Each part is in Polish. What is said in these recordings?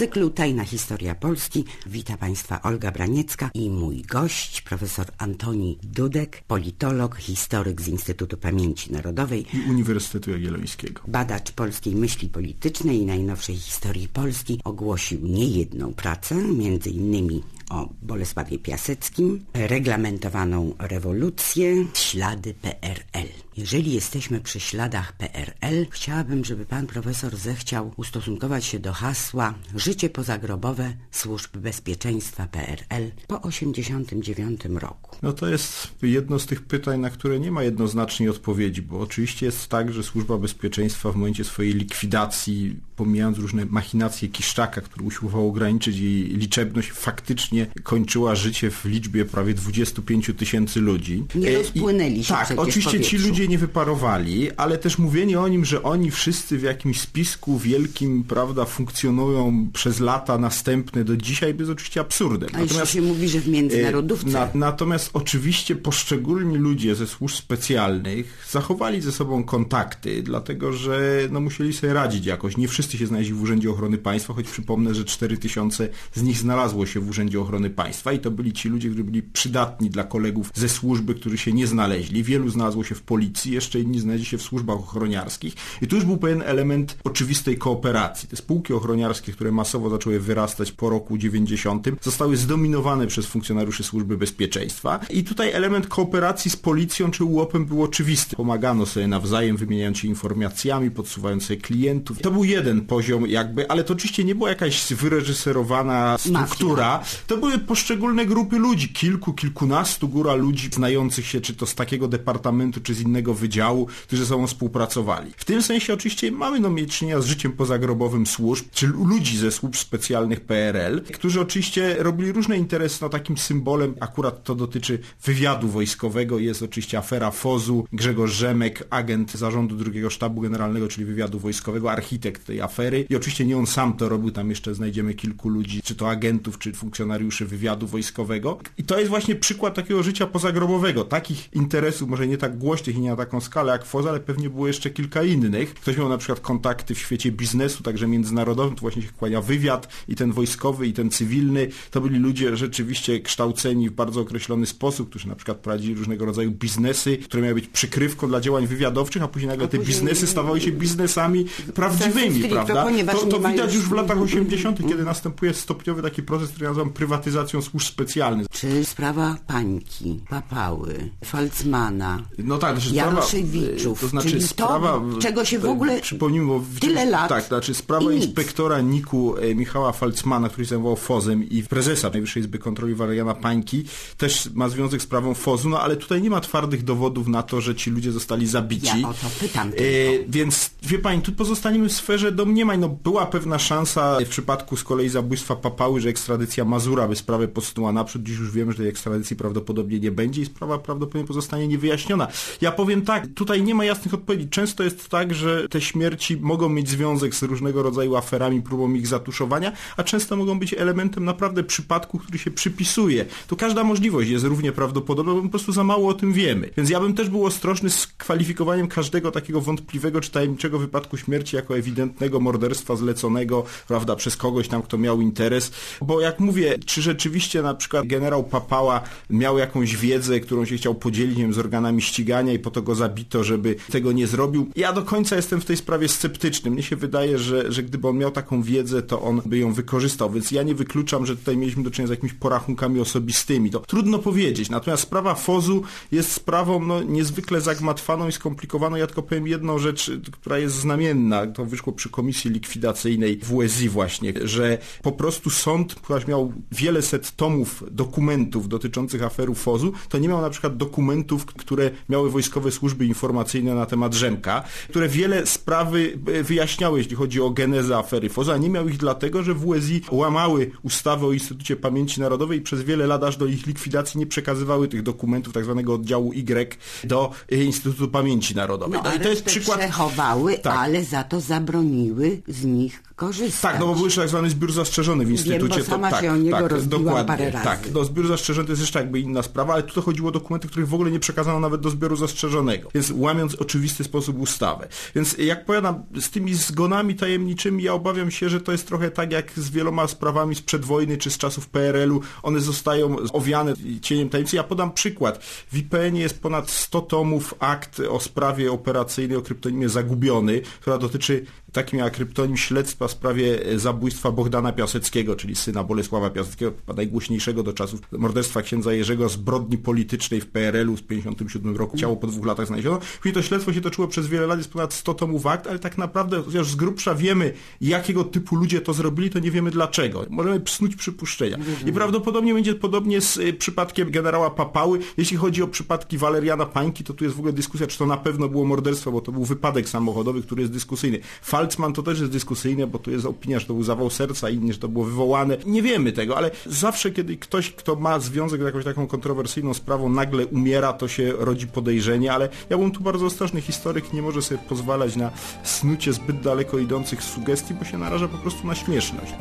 Cyklu Tajna Historia Polski wita Państwa Olga Braniecka i mój gość, profesor Antoni Dudek, politolog, historyk z Instytutu Pamięci Narodowej, i Uniwersytetu Jagiellońskiego. badacz polskiej myśli politycznej i najnowszej historii Polski. Ogłosił niejedną pracę, między innymi o Bolesławie Piaseckim, reglamentowaną rewolucję, ślady PRL. Jeżeli jesteśmy przy śladach PRL, chciałabym, żeby pan profesor zechciał ustosunkować się do hasła życie pozagrobowe służb bezpieczeństwa PRL po 89 roku. No to jest jedno z tych pytań, na które nie ma jednoznacznej odpowiedzi, bo oczywiście jest tak, że Służba Bezpieczeństwa w momencie swojej likwidacji, pomijając różne machinacje Kiszczaka, który usiłował ograniczyć jej liczebność, faktycznie kończyła życie w liczbie prawie 25 tysięcy ludzi. Nie E, i- rozpłynęli się Tak, przecież w oczywiście ci ludzie nie wyparowali, ale też mówienie o nim, że oni wszyscy w jakimś spisku wielkim, prawda, funkcjonują przez lata następne do dzisiaj, jest oczywiście absurdem. A jeszcze się mówi, że w międzynarodówce. E, Na, natomiast oczywiście poszczególni ludzie ze służb specjalnych zachowali ze sobą kontakty, dlatego że no, musieli sobie radzić jakoś. Nie wszyscy się znaleźli w Urzędzie Ochrony Państwa, choć przypomnę, że 4000 z nich znalazło się w Urzędzie Ochrony Państwa i to byli ci ludzie, którzy byli przydatni dla kolegów ze służby, którzy się nie znaleźli. Wielu znalazło się w policji, jeszcze inni znaleźli się w służbach ochroniarskich i tu już był pewien element oczywistej kooperacji. Te spółki ochroniarskie, które masowo zaczęły wyrastać po roku 90, zostały zdominowane przez funkcjonariuszy służby bezpieczeństwa i tutaj element kooperacji z policją czy UOP-em był oczywisty. Pomagano sobie nawzajem, wymieniając się informacjami, podsuwając sobie klientów. To był jeden poziom jakby, ale to oczywiście nie była jakaś wyreżyserowana struktura. To były poszczególne grupy ludzi, kilku, kilkunastu góra ludzi znających się czy to z takiego departamentu, czy z innego wydziału, którzy ze sobą współpracowali. W tym sensie oczywiście mamy no, mieć czynienia z życiem pozagrobowym służb, czy ludzi ze służb specjalnych PRL, którzy oczywiście robili różne interesy, no takim symbolem, akurat to dotyczy wywiadu wojskowego, jest oczywiście afera Fozu, Grzegorz Rzemek, agent zarządu drugiego sztabu generalnego, czyli wywiadu wojskowego, architekt tej afery. I oczywiście nie on sam to robił, tam jeszcze znajdziemy kilku ludzi, czy to agentów, czy funkcjonariuszy wywiadu wojskowego. I to jest właśnie przykład takiego życia pozagrobowego. Takich interesów, może nie tak głośnych i nie na taką skalę jak FOZ, ale pewnie było jeszcze kilka innych. Ktoś miał na przykład kontakty w świecie biznesu, także międzynarodowym, tu właśnie się kłania wywiad i ten wojskowy, i ten cywilny. To byli ludzie rzeczywiście kształceni w bardzo określony sposób, którzy na przykład prowadzili różnego rodzaju biznesy, które miały być przykrywką dla działań wywiadowczych, a później nagle te biznesy stawały się biznesami prawdziwymi, prawda? To, to widać już- w latach 80., kiedy następuje stopniowy taki proces, który nazywam prywatyzacją służb specjalnych. Czy sprawa Pańki, Papały, Falcmana, No tak, znaczy Jaroszewiczów, to znaczy czyli sprawa, to, czego się w ogóle przypomnijmy, bo w- tyle lat Tak, znaczy sprawa inspektora NIK-u e, Michała Falcmana, który się zajmował FOZ-em i prezesa Najwyższej Izby Kontroli Waleriana Pańki, też ma związek z sprawą FOZ-u, no ale tutaj nie ma twardych dowodów na to, że ci ludzie zostali zabici. Ja o to pytam E, tylko. więc wie pani, tu pozostaniemy w sferze domniemań. No, była pewna szansa w przypadku z kolei zabójstwa Papały, że ekstradycja Mazura by sprawę posunęła naprzód. Dziś już wiemy, że tej ekstradycji prawdopodobnie nie będzie i sprawa prawdopodobnie pozostanie niewyjaśniona. Ja powiem tak, tutaj nie ma jasnych odpowiedzi. Często jest tak, że te śmierci mogą mieć związek z różnego rodzaju aferami, próbą ich zatuszowania, a często mogą być elementem naprawdę przypadku, który się przypisuje. To każda możliwość jest równie prawdopodobna, bo po prostu za mało o tym wiemy. Więc ja bym też był ostrożny z kwalifikowaniem każdego takiego wątpliwego czy tajemniczego wypadku śmierci jako ewidentnego morderstwa zleconego, prawda, przez kogoś tam, kto miał interes. Bo jak mówię, czy rzeczywiście na przykład generał Papała miał jakąś wiedzę, którą się chciał podzielić z organami ścigania i po to go zabito, żeby tego nie zrobił. Ja do końca jestem w tej sprawie sceptyczny. Mnie się wydaje, że, że gdyby on miał taką wiedzę, to on by ją wykorzystał, więc ja nie wykluczam, że tutaj mieliśmy do czynienia z jakimiś porachunkami osobistymi. To trudno powiedzieć. Natomiast sprawa Fozu jest sprawą no, niezwykle zagmatwaną i skomplikowaną. Ja tylko powiem jedną rzecz, która jest znamienna. To wyszło przy komisji likwidacyjnej WSI właśnie, że po prostu sąd, ponieważ miał wiele set tomów dokumentów dotyczących aferu Fozu, to nie miał na przykład dokumentów, które miały wojskowe służby informacyjne na temat Rzemka, które wiele sprawy e, wyjaśniały, jeśli chodzi o genezę afery Fozu, a nie miał ich dlatego, że WSI łamały ustawę o Instytucie Pamięci Narodowej i przez wiele lat aż do ich likwidacji nie przekazywały tych dokumentów tak zwanego oddziału Y do e, Instytutu Pamięci Narodowej. No, I to jest przykład przechowały, Tak. ale za to zabroniły z nich korzystać. Tak, no bo był tak zwany zbiór zastrzeżony w instytucie. bo sama to, tak, się o niego tak, dokładnie, parę razy. Tak, no zbiór zastrzeżony to jest jeszcze jakby inna sprawa, ale tutaj chodziło o dokumenty, których w ogóle nie przekazano nawet do zbioru zastrzeżonego, więc łamiąc oczywisty sposób ustawę. Więc jak powiadam, z tymi zgonami tajemniczymi ja obawiam się, że to jest trochę tak jak z wieloma sprawami sprzed wojny czy z czasów PRL-u, one zostają owiane cieniem tajemnicy. Ja podam przykład. W IPN jest ponad 100 tomów akt o sprawie operacyjnej o kryptonimie Zagubiony, która dotyczy taki miała kryptonim śledztwa w sprawie e, zabójstwa Bogdana Piaseckiego, czyli syna Bolesława Piaseckiego, najgłośniejszego do czasów morderstwa księdza Jerzego, zbrodni politycznej w PRL-u z 57 roku. Ciało po dwóch latach znaleziono. Później to śledztwo się toczyło przez wiele lat, jest ponad 100 tomów akt, ale tak naprawdę, chociaż z grubsza wiemy, jakiego typu ludzie to zrobili, to nie wiemy dlaczego. Możemy psnuć przypuszczenia. I prawdopodobnie będzie podobnie z y, przypadkiem generała Papały. Jeśli chodzi o przypadki Waleriana Pańki, to tu jest w ogóle dyskusja, czy to na pewno było morderstwo, bo to był wypadek samochodowy, który jest dyskusyjny. Falcman to też jest dyskusyjne, bo tu jest opinia, że to był zawał serca, inni, że to było wywołane. Nie wiemy tego, ale zawsze, kiedy ktoś, kto ma związek z jakąś taką kontrowersyjną sprawą, nagle umiera, to się rodzi podejrzenie, ale ja bym tu bardzo ostrożny. Historyk nie może sobie pozwalać na snucie zbyt daleko idących sugestii, bo się naraża po prostu na śmieszność.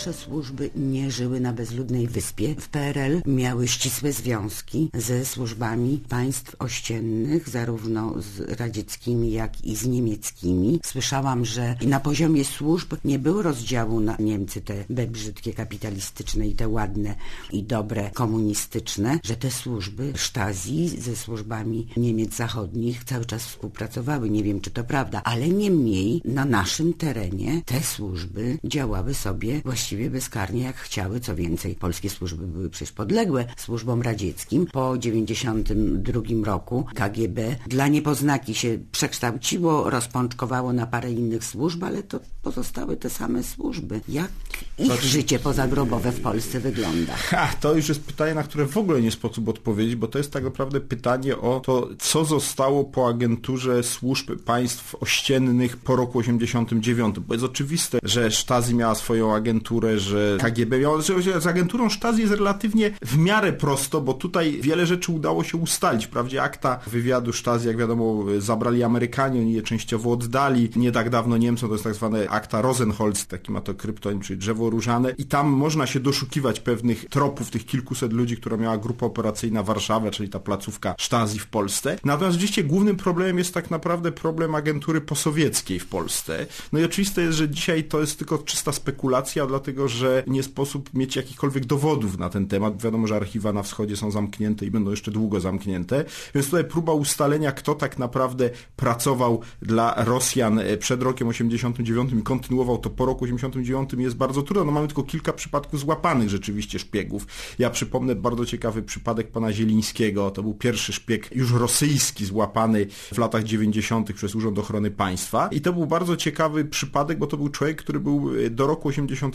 Nasze służby nie żyły na bezludnej wyspie. W PRL miały ścisłe związki ze służbami państw ościennych, zarówno z radzieckimi, jak i z niemieckimi. Słyszałam, że na poziomie służb nie było rozdziału na Niemcy, te brzydkie kapitalistyczne i te ładne i dobre komunistyczne, że te służby Stasi ze służbami Niemiec zachodnich cały czas współpracowały. Nie wiem, czy to prawda, ale niemniej na naszym terenie te służby działały sobie właściwie bezkarnie jak chciały. Co więcej, polskie służby były przecież podległe służbom radzieckim. Po 92 roku KGB dla niepoznaki się przekształciło, rozpączkowało na parę innych służb, ale to pozostały te same służby. Jak ich życie pozagrobowe w Polsce wygląda? Ha, to już jest pytanie, na które w ogóle nie sposób odpowiedzieć, bo to jest tak naprawdę pytanie o to, co zostało po agenturze służb państw ościennych po roku 89. Bo jest oczywiste, że Stasi miała swoją agenturę, że KGB miała... Z agenturą Stasi jest relatywnie w miarę prosto, bo tutaj wiele rzeczy udało się ustalić. Wprawdzie akta wywiadu Stasi, jak wiadomo, zabrali Amerykanie, oni je częściowo oddali. Nie tak dawno Niemcom to jest tak zwane akta Rosenholz, taki ma to kryptonim, czyli drzewo różane. I tam można się doszukiwać pewnych tropów tych kilkuset ludzi, która miała grupa operacyjna Warszawa, czyli ta placówka Stasi w Polsce. Natomiast rzeczywiście głównym problemem jest tak naprawdę problem agentury posowieckiej w Polsce. No i oczywiste jest, że dzisiaj to jest tylko czysta spekulacja, dlatego że nie sposób mieć jakichkolwiek dowodów na ten temat. Wiadomo, że archiwa na wschodzie są zamknięte i będą jeszcze długo zamknięte. Więc tutaj próba ustalenia, kto tak naprawdę pracował dla Rosjan przed rokiem 89 i kontynuował to po roku 89 jest bardzo trudna. No mamy tylko kilka przypadków złapanych rzeczywiście szpiegów. Ja przypomnę bardzo ciekawy przypadek pana Zielińskiego. To był pierwszy szpieg już rosyjski złapany w latach 90 przez Urząd Ochrony Państwa. I to był bardzo ciekawy przypadek, bo to był człowiek, który był do roku 89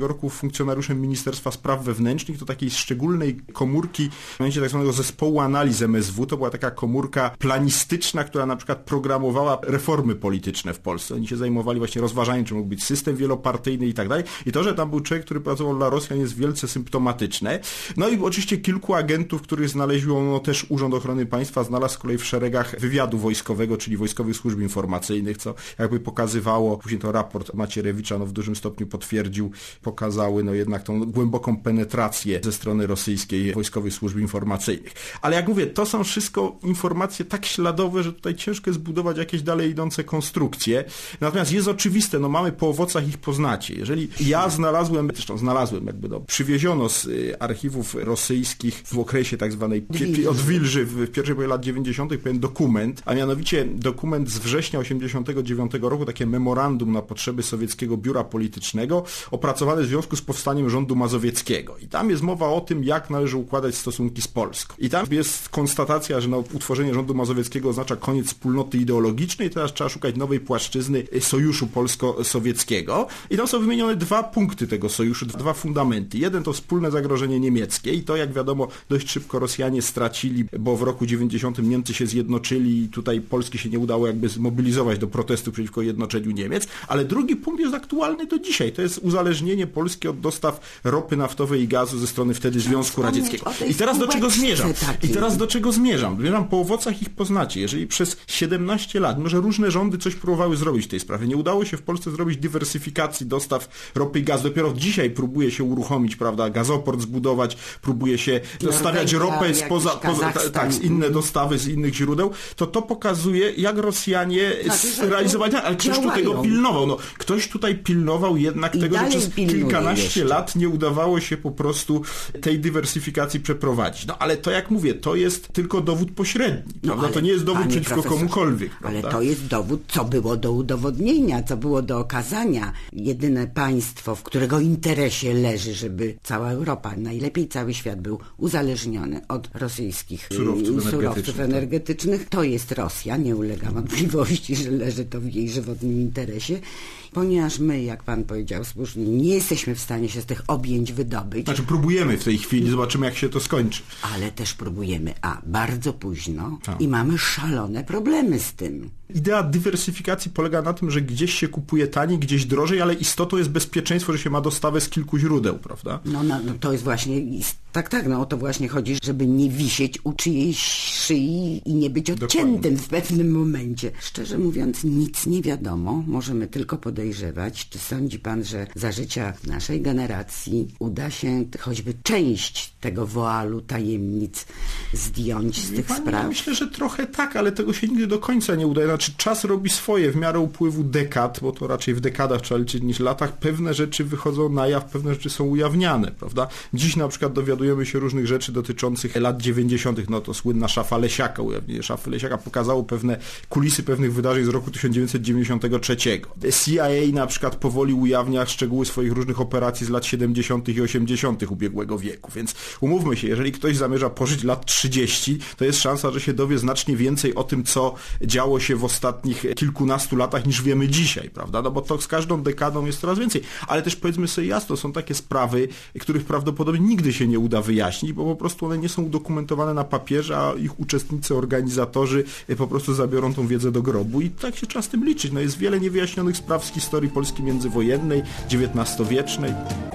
roku funkcjonariuszem Ministerstwa Spraw Wewnętrznych, to takiej szczególnej komórki, momencie tak zwanego zespołu analiz MSW. To była taka komórka planistyczna, która na przykład programowała reformy polityczne w Polsce. Oni się zajmowali właśnie rozważaniem, czy mógł być system wielopartyjny i tak dalej. I to, że tam był człowiek, który pracował dla Rosjan jest wielce symptomatyczne. No i oczywiście kilku agentów, których znaleźło no, też Urząd Ochrony Państwa, znalazł z kolei w szeregach wywiadu wojskowego, czyli wojskowych służb informacyjnych, co jakby pokazywało, później to raport Macierewicza no, w dużym stopniu potwierdził, pokazały no jednak tą głęboką penetrację ze strony rosyjskiej wojskowych służb informacyjnych. Ale jak mówię, to są wszystko informacje tak śladowe, że tutaj ciężko jest budować jakieś dalej idące konstrukcje. Natomiast jest oczywiste, no mamy po owocach ich poznacie. Jeżeli ja znalazłem, zresztą znalazłem jakby no, przywieziono z y, archiwów rosyjskich w okresie tak zwanej od Wilży w, w pierwszej połowie lat 90. pewien dokument, a mianowicie dokument z września 89 roku, takie memorandum na potrzeby sowieckiego biura politycznego o opracowane w związku z powstaniem rządu mazowieckiego. I tam jest mowa o tym, jak należy układać stosunki z Polską. I tam jest konstatacja, że no, utworzenie rządu mazowieckiego oznacza koniec wspólnoty ideologicznej, teraz trzeba szukać nowej płaszczyzny sojuszu polsko-sowieckiego. I tam są wymienione dwa punkty tego sojuszu, dwa fundamenty. Jeden to wspólne zagrożenie niemieckie i to, jak wiadomo, dość szybko Rosjanie stracili, bo w roku 90 Niemcy się zjednoczyli i tutaj Polski się nie udało jakby zmobilizować do protestu przeciwko jednoczeniu Niemiec, ale drugi punkt jest aktualny do dzisiaj. To jest uzależnienie Polski od dostaw ropy naftowej i gazu ze strony wtedy Związku Radzieckiego. I teraz do czego zmierzam? I teraz do czego zmierzam? Zmierzam po owocach ich poznacie. Jeżeli przez 17 lat, może różne rządy coś próbowały zrobić w tej sprawie, nie udało się w Polsce zrobić dywersyfikacji dostaw ropy i gazu. Dopiero dzisiaj próbuje się uruchomić, prawda, gazoport zbudować, próbuje się dostawiać ropę spoza, poza, tak, z inne dostawy z innych źródeł, to to pokazuje, jak Rosjanie Znaczy, realizowali, ale ktoś tu tego pilnował. No, ktoś tutaj pilnował jednak tego, że przez kilkanaście jeszcze. lat nie udawało się po prostu tej dywersyfikacji przeprowadzić. No ale to jak mówię, to jest tylko dowód pośredni? No, ale, to nie jest dowód przeciwko profesorze, komukolwiek. Ale prawda? to jest dowód, co było do udowodnienia, co było do okazania. Jedyne państwo, w którego interesie leży, żeby cała Europa, najlepiej cały świat był uzależniony od rosyjskich Surowców y, energetycznych, surowców tak. energetycznych, to jest Rosja. Nie ulega wątpliwości, że leży to w jej żywotnym interesie. Ponieważ my, jak pan powiedział słusznie, nie jesteśmy w stanie się z tych objęć wydobyć, Znaczy próbujemy w tej chwili, zobaczymy jak się to skończy. ale też próbujemy, a bardzo późno Tak. i mamy szalone problemy z tym. Idea dywersyfikacji polega na tym, że gdzieś się kupuje taniej, gdzieś drożej, ale istotą jest bezpieczeństwo, że się ma dostawę z kilku źródeł, prawda? No, no, no to jest właśnie, tak, tak, no o to właśnie chodzi, żeby nie wisieć u czyjejś szyi i nie być odciętym w pewnym momencie. Szczerze mówiąc, nic nie wiadomo, możemy tylko podejrzewać. Czy sądzi pan, że za życia naszej generacji uda się choćby część tego woalu tajemnic zdjąć z tych Pani, spraw? Myślę, że trochę tak, ale tego się nigdy do końca nie udaje. Znaczy czas robi swoje w miarę upływu dekad, bo to raczej w dekadach trzeba liczyć niż latach, pewne rzeczy wychodzą na jaw, pewne rzeczy są ujawniane, prawda? Dziś na przykład dowiadujemy się różnych rzeczy dotyczących lat 90., no to słynna szafa Lesiaka, ujawnienie szafy Lesiaka pokazało pewne kulisy pewnych wydarzeń z roku 1993. CIA na przykład powoli ujawnia szczegóły swoich różnych operacji z lat 70. i 80. ubiegłego wieku, więc umówmy się, jeżeli ktoś zamierza pożyć lat 30, to jest szansa, że się dowie znacznie więcej o tym, co działo się w ostatnich kilkunastu latach, niż wiemy dzisiaj, prawda? No bo to z każdą dekadą jest coraz więcej. Ale też powiedzmy sobie jasno, są takie sprawy, których prawdopodobnie nigdy się nie uda wyjaśnić, bo po prostu one nie są udokumentowane na papierze, a ich uczestnicy, organizatorzy po prostu zabiorą tą wiedzę do grobu i tak się trzeba z tym liczyć. No jest wiele niewyjaśnionych spraw z historii Polski międzywojennej, XIX-wiecznej.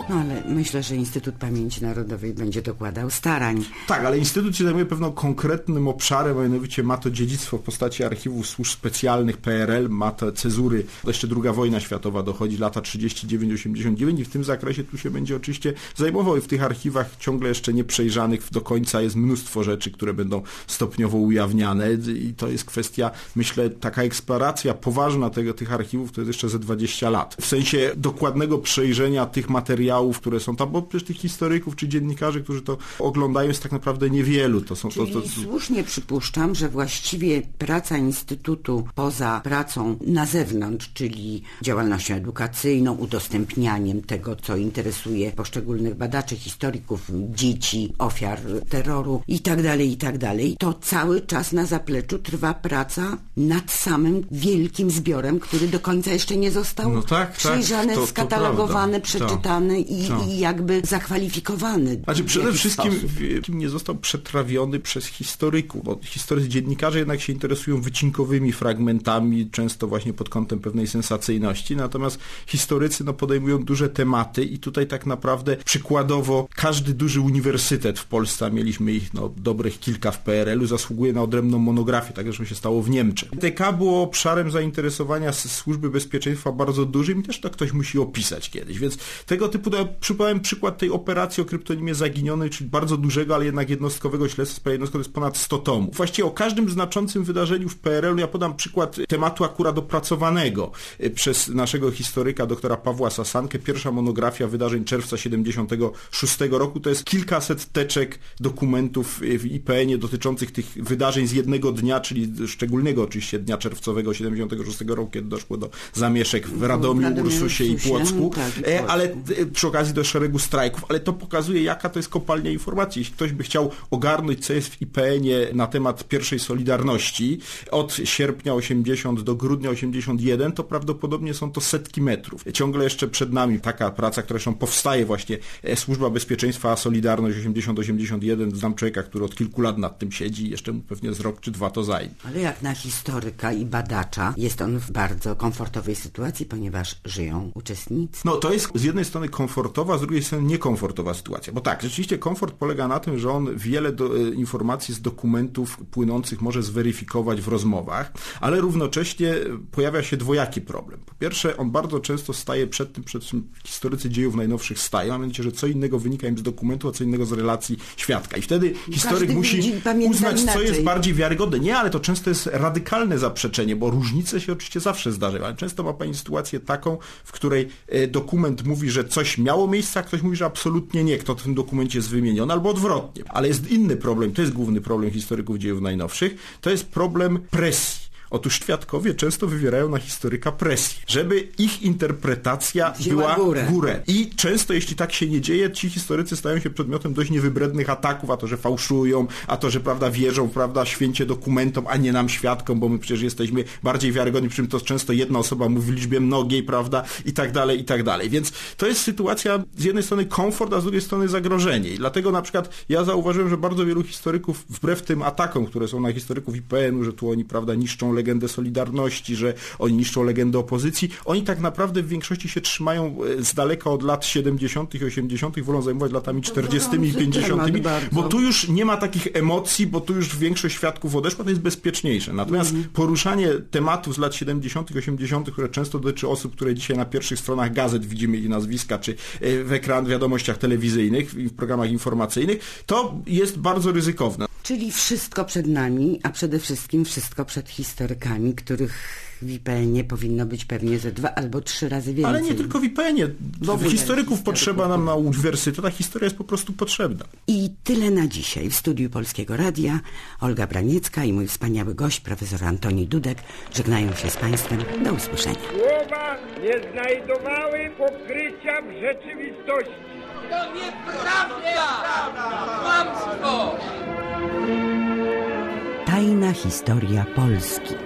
No ale myślę, że Instytut Pamięci Narodowej będzie dokładał starań. Tak, ale Instytut się zajmuje pewną konkretnym obszarem, a mianowicie ma to dziedzictwo w postaci archiwów służb specjalnych PRL, ma te cezury, jeszcze druga wojna światowa dochodzi, lata 39-89 i w tym zakresie tu się będzie oczywiście zajmował i w tych archiwach ciągle jeszcze nieprzejrzanych do końca jest mnóstwo rzeczy, które będą stopniowo ujawniane i to jest kwestia, myślę, taka eksploracja poważna tego, tych archiwów to jest jeszcze ze 20 lat. W sensie dokładnego przejrzenia tych materiałów, które są tam, bo przecież tych historyków czy dziennikarzy, którzy to oglądają jest tak naprawdę niewielu. To są to, Czyli to, słusznie przypuszczam, że właściwie praca Instytutu poza pracą na zewnątrz, czyli działalnością edukacyjną, udostępnianiem tego, co interesuje poszczególnych badaczy, historyków, dzieci, ofiar terroru i tak dalej, i tak dalej, to cały czas na zapleczu trwa praca nad samym wielkim zbiorem, który do końca jeszcze nie został No tak, tak, przejrzany, to- to prawda. przeczytany i, Tak. i jakby zakwalifikowany. Znaczy przede wszystkim sposób. nie został przetrawiony przez historyków, bo historycy, dziennikarze jednak się interesują wycinkowymi fragmentami, często właśnie pod kątem pewnej sensacyjności, natomiast historycy no, podejmują duże tematy i tutaj tak naprawdę przykładowo każdy duży uniwersytet w Polsce, mieliśmy ich no, dobrych kilka w PRL-u, zasługuje na odrębną monografię, tak zresztą się stało w Niemczech. TK było obszarem zainteresowania służby bezpieczeństwa bardzo dużym i też to ktoś musi opisać kiedyś, więc tego typu, przypomniałem przykład tej operacji o kryptonimie zaginionej, czyli bardzo dużego, ale jednak jednostkowego Śledztwa Sprawiedliwości to jest ponad 100 tomów. Właściwie o każdym znaczącym wydarzeniu w PRL-u ja podam przykład tematu akurat opracowanego e, przez naszego historyka doktora Pawła Sasankę. Pierwsza monografia wydarzeń czerwca 76 roku to jest kilkaset teczek dokumentów e, w IPN-ie dotyczących tych wydarzeń z jednego dnia, czyli szczególnego oczywiście dnia czerwcowego 76 roku, kiedy doszło do zamieszek w Radomiu, Radomiu, Ursusie i Płocku, E, Płocku. ale e, przy okazji do szeregu strajków, ale to pokazuje jaka to jest kopalnia informacji. Jeśli ktoś by chciał ogarnąć co jest w IPN-ie na temat pierwszej Solidarności od sierpnia 80 do grudnia 81, to prawdopodobnie są to setki metrów. Ciągle jeszcze przed nami taka praca, która zresztą powstaje właśnie e, Służba Bezpieczeństwa Solidarność 80-81. Znam człowieka, który od kilku lat nad tym siedzi i jeszcze mu pewnie z rok czy dwa to zajmie. Ale jak na historyka i badacza jest on w bardzo komfortowej sytuacji, ponieważ żyją uczestnicy. No to jest z jednej strony komfortowa, z drugiej strony niekomfortowa sytuacja. Bo tak, rzeczywiście komfort polega na tym, że on wiele do, e, informacji z dokumentów płynących może zweryfikować w rozmowach, ale równocześnie e, pojawia się dwojaki problem. Po pierwsze, on bardzo często staje przed tym, przed czym historycy dziejów najnowszych stają, a mianowicie, że co innego wynika im z dokumentu, a co innego z relacji świadka. I wtedy historyk musi widzi, pamięta uznać, co inaczej. jest bardziej wiarygodne. Nie, ale to często jest radykalne zaprzeczenie, bo różnice się oczywiście zawsze zdarzają, ale często ma pani sytuację taką, w której e, dokument mówi, że coś miało miejsce, a ktoś mówi, że absolutnie nie, kto w tym dokumencie jest wymieniony, albo odwrotnie. Ale jest inny problem, to jest główny problem historyków dziejów najnowszych, to jest problem presji. Otóż świadkowie często wywierają na historyka presję, żeby ich interpretacja Wzięła była górę. górę. I często, jeśli tak się nie dzieje, ci historycy stają się przedmiotem dość niewybrednych ataków, a to, że fałszują, a to, że prawda, wierzą prawda, święcie dokumentom, a nie nam świadkom, bo my przecież jesteśmy bardziej wiarygodni, przy czym to często jedna osoba mówi w liczbie mnogiej, prawda, i tak dalej, i tak dalej. Więc to jest sytuacja z jednej strony komfort, a z drugiej strony zagrożenie. I dlatego na przykład ja zauważyłem, że bardzo wielu historyków, wbrew tym atakom, które są na historyków IPN-u, że tu oni, prawda, niszczą legendę Solidarności, że oni niszczą legendę opozycji, oni tak naprawdę w większości się trzymają e, z daleka od lat 70. i 80., wolą zajmować latami 40. i dobrze 50., temat bardzo. bo tu już nie ma takich emocji, bo tu już większość świadków odeszła, to jest bezpieczniejsze. Natomiast poruszanie tematów z lat 70., 80., które często dotyczy osób, które dzisiaj na pierwszych stronach gazet widzimy ich nazwiska, czy e, w ekran, w wiadomościach telewizyjnych, i w programach informacyjnych, to jest bardzo ryzykowne. Czyli wszystko przed nami, a przede wszystkim wszystko przed historykami, których w IPN-ie powinno być pewnie ze dwa albo trzy razy więcej. Ale nie tylko w IPN-ie. Historyków historyków. potrzeba nam na uniwersytetach, historia jest po prostu potrzebna. I tyle na dzisiaj. W studiu Polskiego Radia Olga Braniecka i mój wspaniały gość, profesor Antoni Dudek, żegnają się z Państwem. Do usłyszenia. Słowa nie znajdowały pokrycia w rzeczywistości. To nieprawda! Kłamstwo! Tajna historia Polski.